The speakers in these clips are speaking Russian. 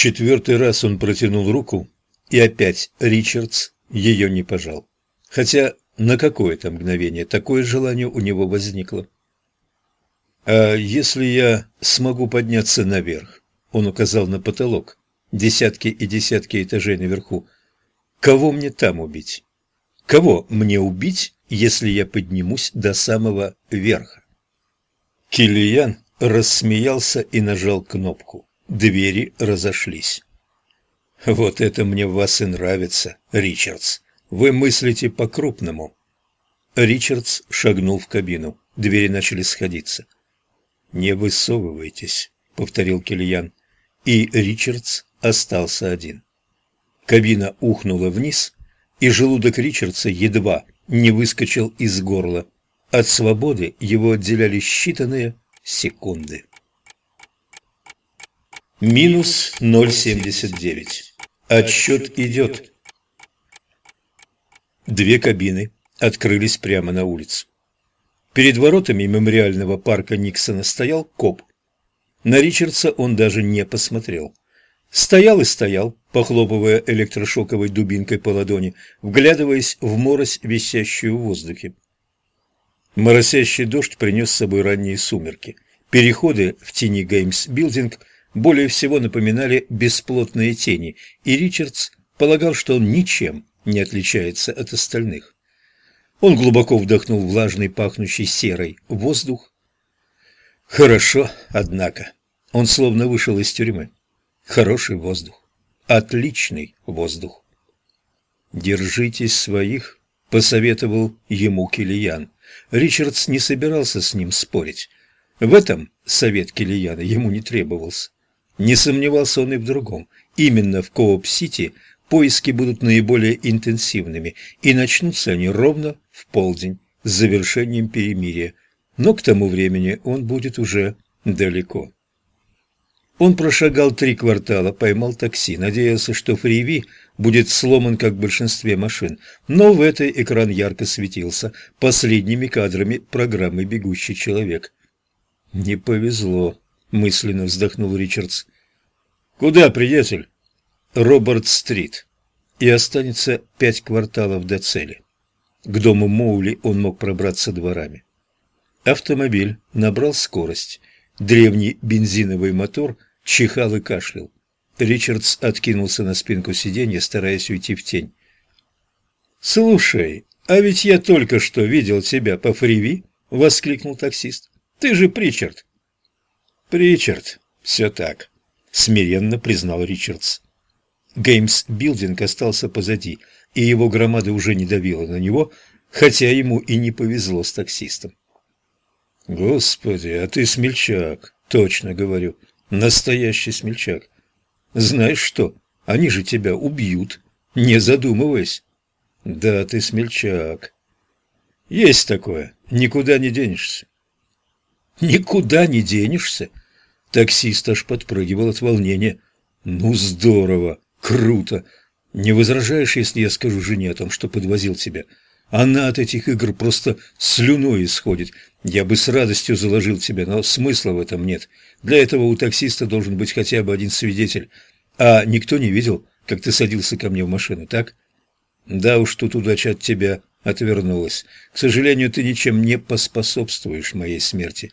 четвертый раз он протянул руку, и опять Ричардс ее не пожал. Хотя на какое-то мгновение такое желание у него возникло. «А если я смогу подняться наверх?» Он указал на потолок, десятки и десятки этажей наверху. «Кого мне там убить? Кого мне убить, если я поднимусь до самого верха?» Киллиян рассмеялся и нажал кнопку. Двери разошлись. «Вот это мне в вас и нравится, Ричардс. Вы мыслите по-крупному». Ричардс шагнул в кабину. Двери начали сходиться. «Не высовывайтесь», — повторил Киллиян. И Ричардс остался один. Кабина ухнула вниз, и желудок Ричардса едва не выскочил из горла. От свободы его отделяли считанные секунды. Минус 0,79. Отсчет идет. Две кабины открылись прямо на улицу. Перед воротами мемориального парка Никсона стоял коп. На Ричардса он даже не посмотрел. Стоял и стоял, похлопывая электрошоковой дубинкой по ладони, вглядываясь в морось, висящую в воздухе. Моросящий дождь принес с собой ранние сумерки. Переходы в тени Геймс-билдинг более всего напоминали бесплотные тени, и Ричардс полагал, что он ничем не отличается от остальных. Он глубоко вдохнул влажный, пахнущий серой воздух. Хорошо, однако. Он словно вышел из тюрьмы. Хороший воздух. Отличный воздух. «Держитесь своих», — посоветовал ему Киллиан. Ричардс не собирался с ним спорить. В этом совет Киллиана ему не требовался. Не сомневался он и в другом. Именно в Кооп-Сити поиски будут наиболее интенсивными, и начнутся они ровно в полдень с завершением перемирия, но к тому времени он будет уже далеко. Он прошагал три квартала, поймал такси, надеялся, что фриви будет сломан, как в большинстве машин, но в этой экран ярко светился последними кадрами программы «Бегущий человек». «Не повезло», — мысленно вздохнул Ричардс. «Куда, приятель?» «Роберт-стрит». И останется пять кварталов до цели. К дому Моули он мог пробраться дворами. Автомобиль набрал скорость. Древний бензиновый мотор чихал и кашлял. Ричардс откинулся на спинку сиденья, стараясь уйти в тень. «Слушай, а ведь я только что видел тебя по фриви!» — воскликнул таксист. «Ты же Причард!» «Причард, все так», — смиренно признал Ричардс. Геймс-билдинг остался позади — и его громада уже не давила на него, хотя ему и не повезло с таксистом. «Господи, а ты смельчак, точно говорю, настоящий смельчак. Знаешь что, они же тебя убьют, не задумываясь. Да, ты смельчак. Есть такое, никуда не денешься». «Никуда не денешься?» Таксист аж подпрыгивал от волнения. «Ну, здорово, круто!» Не возражаешь, если я скажу жене о том, что подвозил тебя? Она от этих игр просто слюной исходит. Я бы с радостью заложил тебя, но смысла в этом нет. Для этого у таксиста должен быть хотя бы один свидетель. А никто не видел, как ты садился ко мне в машину, так? Да уж, тут удача от тебя отвернулась. К сожалению, ты ничем не поспособствуешь моей смерти.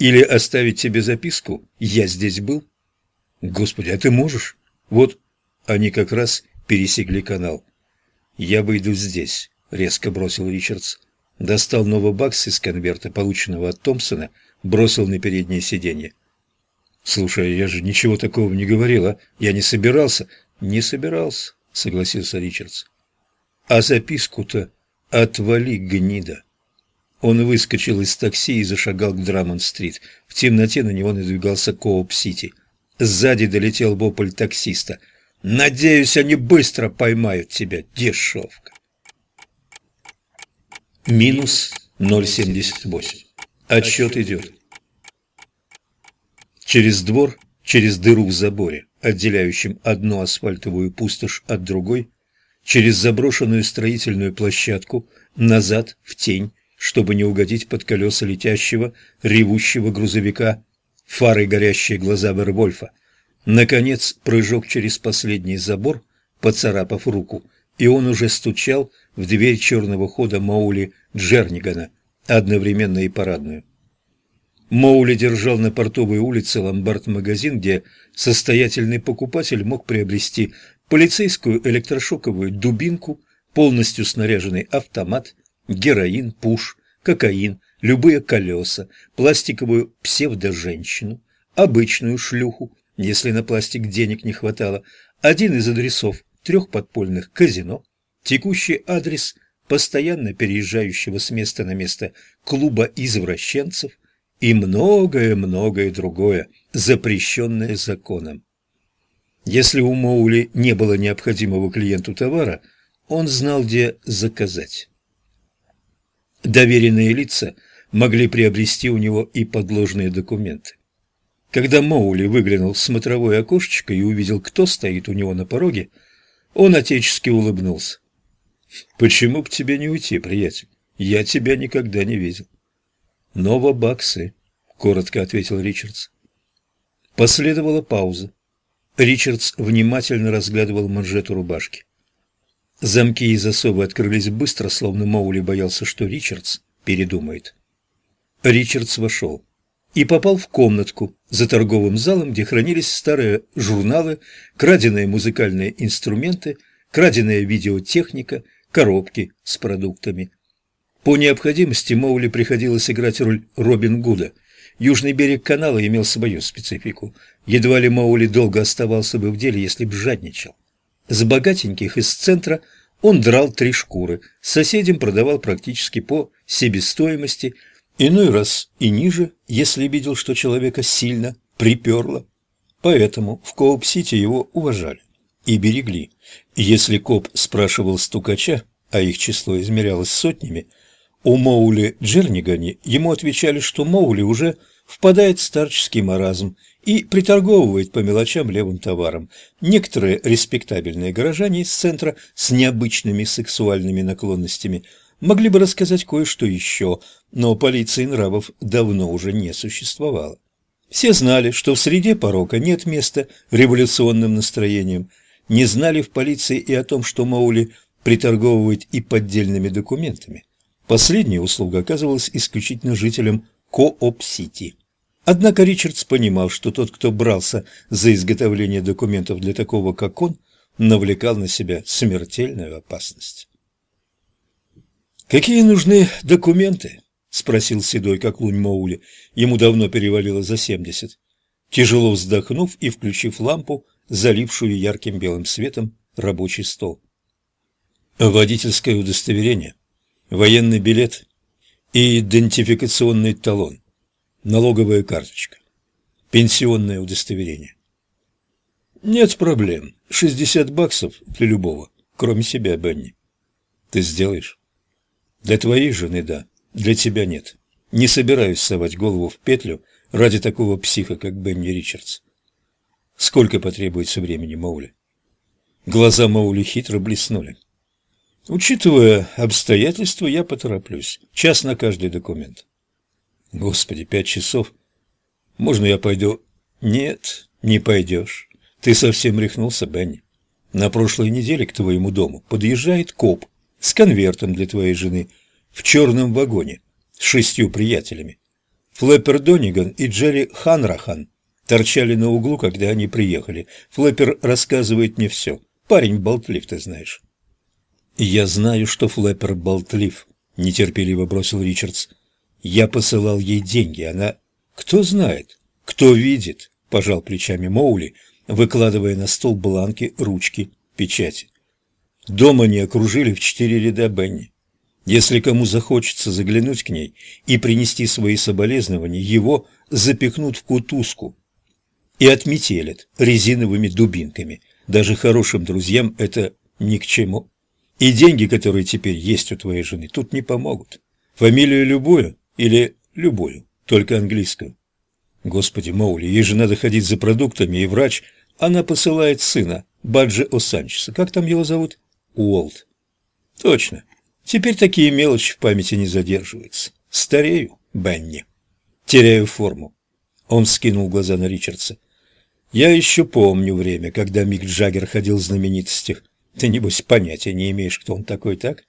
Или оставить тебе записку «Я здесь был»? Господи, а ты можешь? Вот они как раз пересекли канал. «Я выйду здесь», — резко бросил Ричардс. Достал новый бакс из конверта, полученного от Томпсона, бросил на переднее сиденье. «Слушай, я же ничего такого не говорил, а? Я не собирался». «Не собирался», — согласился Ричардс. «А записку-то отвали, гнида». Он выскочил из такси и зашагал к Драмонд-стрит. В темноте на него надвигался Кооп-Сити. Сзади долетел вопль таксиста. Надеюсь, они быстро поймают тебя, дешевка. Минус 0,78. Отсчет идет. Через двор, через дыру в заборе, отделяющем одну асфальтовую пустошь от другой, через заброшенную строительную площадку, назад, в тень, чтобы не угодить под колеса летящего, ревущего грузовика, фары горящие глаза Вервольфа, Наконец, прыжок через последний забор, поцарапав руку, и он уже стучал в дверь черного хода Маули Джернигана, одновременно и парадную. Моули держал на портовой улице ломбард-магазин, где состоятельный покупатель мог приобрести полицейскую электрошоковую дубинку, полностью снаряженный автомат, героин, пуш, кокаин, любые колеса, пластиковую псевдоженщину, обычную шлюху, если на пластик денег не хватало, один из адресов трех подпольных казино, текущий адрес постоянно переезжающего с места на место клуба извращенцев и многое-многое другое, запрещенное законом. Если у Моули не было необходимого клиенту товара, он знал, где заказать. Доверенные лица могли приобрести у него и подложные документы. Когда Моули выглянул в смотровое окошечко и увидел, кто стоит у него на пороге, он отечески улыбнулся. «Почему бы тебе не уйти, приятель? Я тебя никогда не видел». «Новобаксы», — коротко ответил Ричардс. Последовала пауза. Ричардс внимательно разглядывал манжету рубашки. Замки и засовы открылись быстро, словно Моули боялся, что Ричардс передумает. Ричардс вошел и попал в комнатку за торговым залом, где хранились старые журналы, краденые музыкальные инструменты, краденая видеотехника, коробки с продуктами. По необходимости Моули приходилось играть роль Робин Гуда. Южный берег канала имел свою специфику. Едва ли Моули долго оставался бы в деле, если б жадничал. С богатеньких из центра он драл три шкуры, соседям продавал практически по себестоимости, иной раз и ниже, если видел, что человека сильно приперло. Поэтому в Кооп-Сити его уважали и берегли. Если коп спрашивал стукача, а их число измерялось сотнями, у Моули Джернигани ему отвечали, что Моули уже впадает в старческий маразм и приторговывает по мелочам левым товаром. Некоторые респектабельные горожане из центра с необычными сексуальными наклонностями могли бы рассказать кое-что еще, но полиции нравов давно уже не существовало. Все знали, что в среде порока нет места революционным настроениям, не знали в полиции и о том, что Моули приторговывает и поддельными документами. Последняя услуга оказывалась исключительно жителям Кооп-Сити. Однако Ричардс понимал, что тот, кто брался за изготовление документов для такого, как он, навлекал на себя смертельную опасность. «Какие нужны документы?» — спросил седой, как лунь Моули. Ему давно перевалило за семьдесят. Тяжело вздохнув и включив лампу, залившую ярким белым светом рабочий стол. «Водительское удостоверение, военный билет и идентификационный талон, налоговая карточка, пенсионное удостоверение. Нет проблем. 60 баксов для любого, кроме себя, Бенни. Ты сделаешь? Для твоей жены, да. Для тебя нет. Не собираюсь совать голову в петлю ради такого психа, как Бенни Ричардс. Сколько потребуется времени, Моули? Глаза Моули хитро блеснули. Учитывая обстоятельства, я потороплюсь. Час на каждый документ. Господи, пять часов. Можно я пойду? Нет, не пойдешь. Ты совсем рехнулся, Бенни. На прошлой неделе к твоему дому подъезжает коп с конвертом для твоей жены в черном вагоне с шестью приятелями. Флэппер Дониган и Джерри Ханрахан торчали на углу, когда они приехали. Флэппер рассказывает мне все. Парень болтлив, ты знаешь. «Я знаю, что Флэппер болтлив», — нетерпеливо бросил Ричардс. «Я посылал ей деньги, она...» «Кто знает? Кто видит?» — пожал плечами Моули, выкладывая на стол бланки, ручки, печати. Дома не окружили в четыре ряда Бенни. Если кому захочется заглянуть к ней и принести свои соболезнования, его запихнут в кутузку и отметелят резиновыми дубинками. Даже хорошим друзьям это ни к чему. И деньги, которые теперь есть у твоей жены, тут не помогут. Фамилию любую или любую, только английскую. Господи, Моули, ей же надо ходить за продуктами, и врач, она посылает сына, Баджи Осанчеса. Как там его зовут? Уолт. Точно. Теперь такие мелочи в памяти не задерживаются. Старею, Бенни. Теряю форму. Он скинул глаза на Ричардса. Я еще помню время, когда Мик Джаггер ходил в знаменитостях. Ты, небось, понятия не имеешь, кто он такой, так?